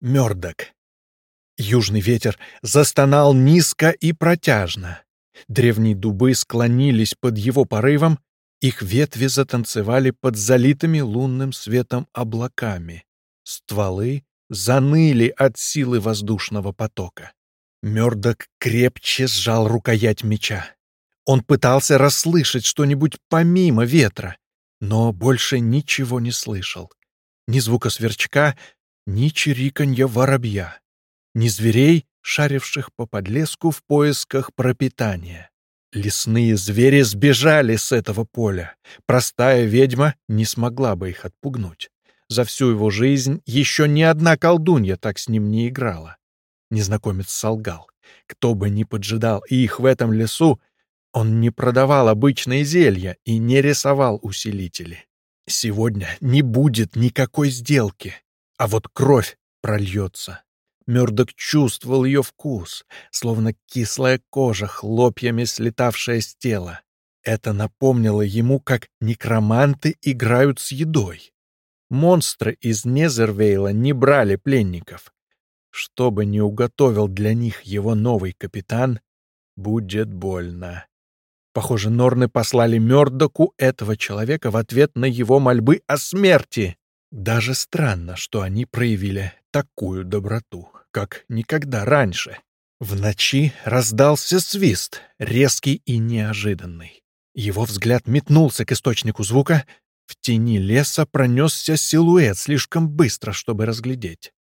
Мёрдок. Южный ветер застонал низко и протяжно. Древние дубы склонились под его порывом, их ветви затанцевали под залитыми лунным светом облаками. Стволы заныли от силы воздушного потока. Мёрдок крепче сжал рукоять меча. Он пытался расслышать что-нибудь помимо ветра, но больше ничего не слышал. Ни звука сверчка, ни чириканья воробья ни зверей, шаривших по подлеску в поисках пропитания. Лесные звери сбежали с этого поля. Простая ведьма не смогла бы их отпугнуть. За всю его жизнь еще ни одна колдунья так с ним не играла. Незнакомец солгал. Кто бы ни поджидал их в этом лесу, он не продавал обычные зелья и не рисовал усилители. Сегодня не будет никакой сделки, а вот кровь прольется. Мёрдок чувствовал ее вкус, словно кислая кожа, хлопьями слетавшая с тела. Это напомнило ему, как некроманты играют с едой. Монстры из Незервейла не брали пленников. Что бы ни уготовил для них его новый капитан, будет больно. Похоже, Норны послали Мёрдоку этого человека в ответ на его мольбы о смерти. Даже странно, что они проявили такую доброту как никогда раньше. В ночи раздался свист, резкий и неожиданный. Его взгляд метнулся к источнику звука. В тени леса пронесся силуэт слишком быстро, чтобы разглядеть.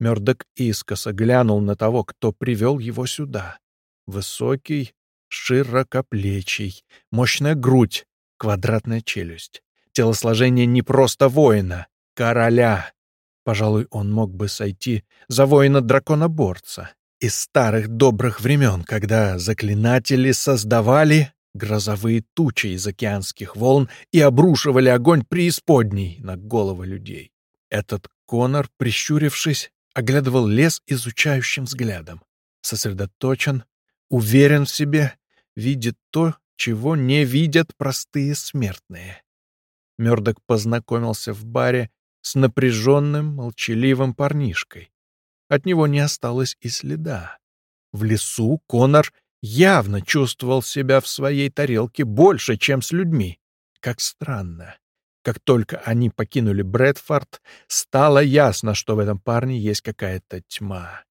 Мёрдок искоса глянул на того, кто привел его сюда. Высокий, широкоплечий, мощная грудь, квадратная челюсть. Телосложение не просто воина, короля, Пожалуй, он мог бы сойти за воина-драконоборца из старых добрых времен, когда заклинатели создавали грозовые тучи из океанских волн и обрушивали огонь преисподней на головы людей. Этот Конор, прищурившись, оглядывал лес изучающим взглядом. Сосредоточен, уверен в себе, видит то, чего не видят простые смертные. Мёрдок познакомился в баре с напряженным, молчаливым парнишкой. От него не осталось и следа. В лесу Конор явно чувствовал себя в своей тарелке больше, чем с людьми. Как странно. Как только они покинули Брэдфорд, стало ясно, что в этом парне есть какая-то тьма.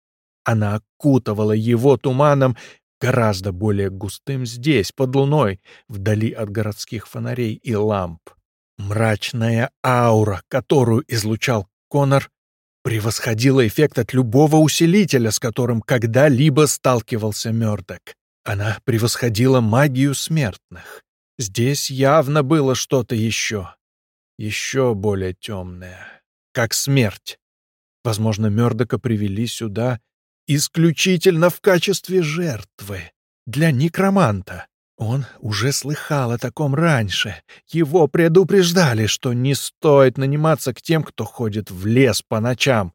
Она окутывала его туманом, гораздо более густым здесь, под луной, вдали от городских фонарей и ламп. Мрачная аура, которую излучал Конор, превосходила эффект от любого усилителя, с которым когда-либо сталкивался Мёрдок. Она превосходила магию смертных. Здесь явно было что-то еще. Еще более темное. Как смерть. Возможно, Мёрдока привели сюда исключительно в качестве жертвы. Для некроманта. Он уже слыхал о таком раньше. Его предупреждали, что не стоит наниматься к тем, кто ходит в лес по ночам.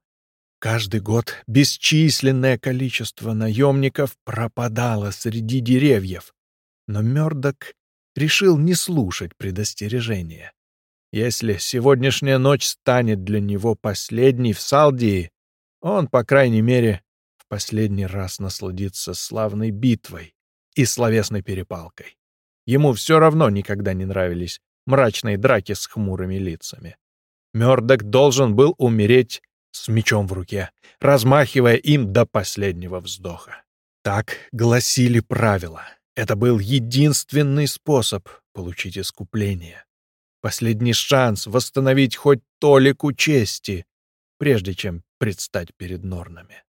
Каждый год бесчисленное количество наемников пропадало среди деревьев. Но Мёрдок решил не слушать предостережения. Если сегодняшняя ночь станет для него последней в Салдии, он, по крайней мере, в последний раз насладится славной битвой и словесной перепалкой. Ему все равно никогда не нравились мрачные драки с хмурыми лицами. Мёрдок должен был умереть с мечом в руке, размахивая им до последнего вздоха. Так гласили правила. Это был единственный способ получить искупление. Последний шанс восстановить хоть толику чести, прежде чем предстать перед Норнами.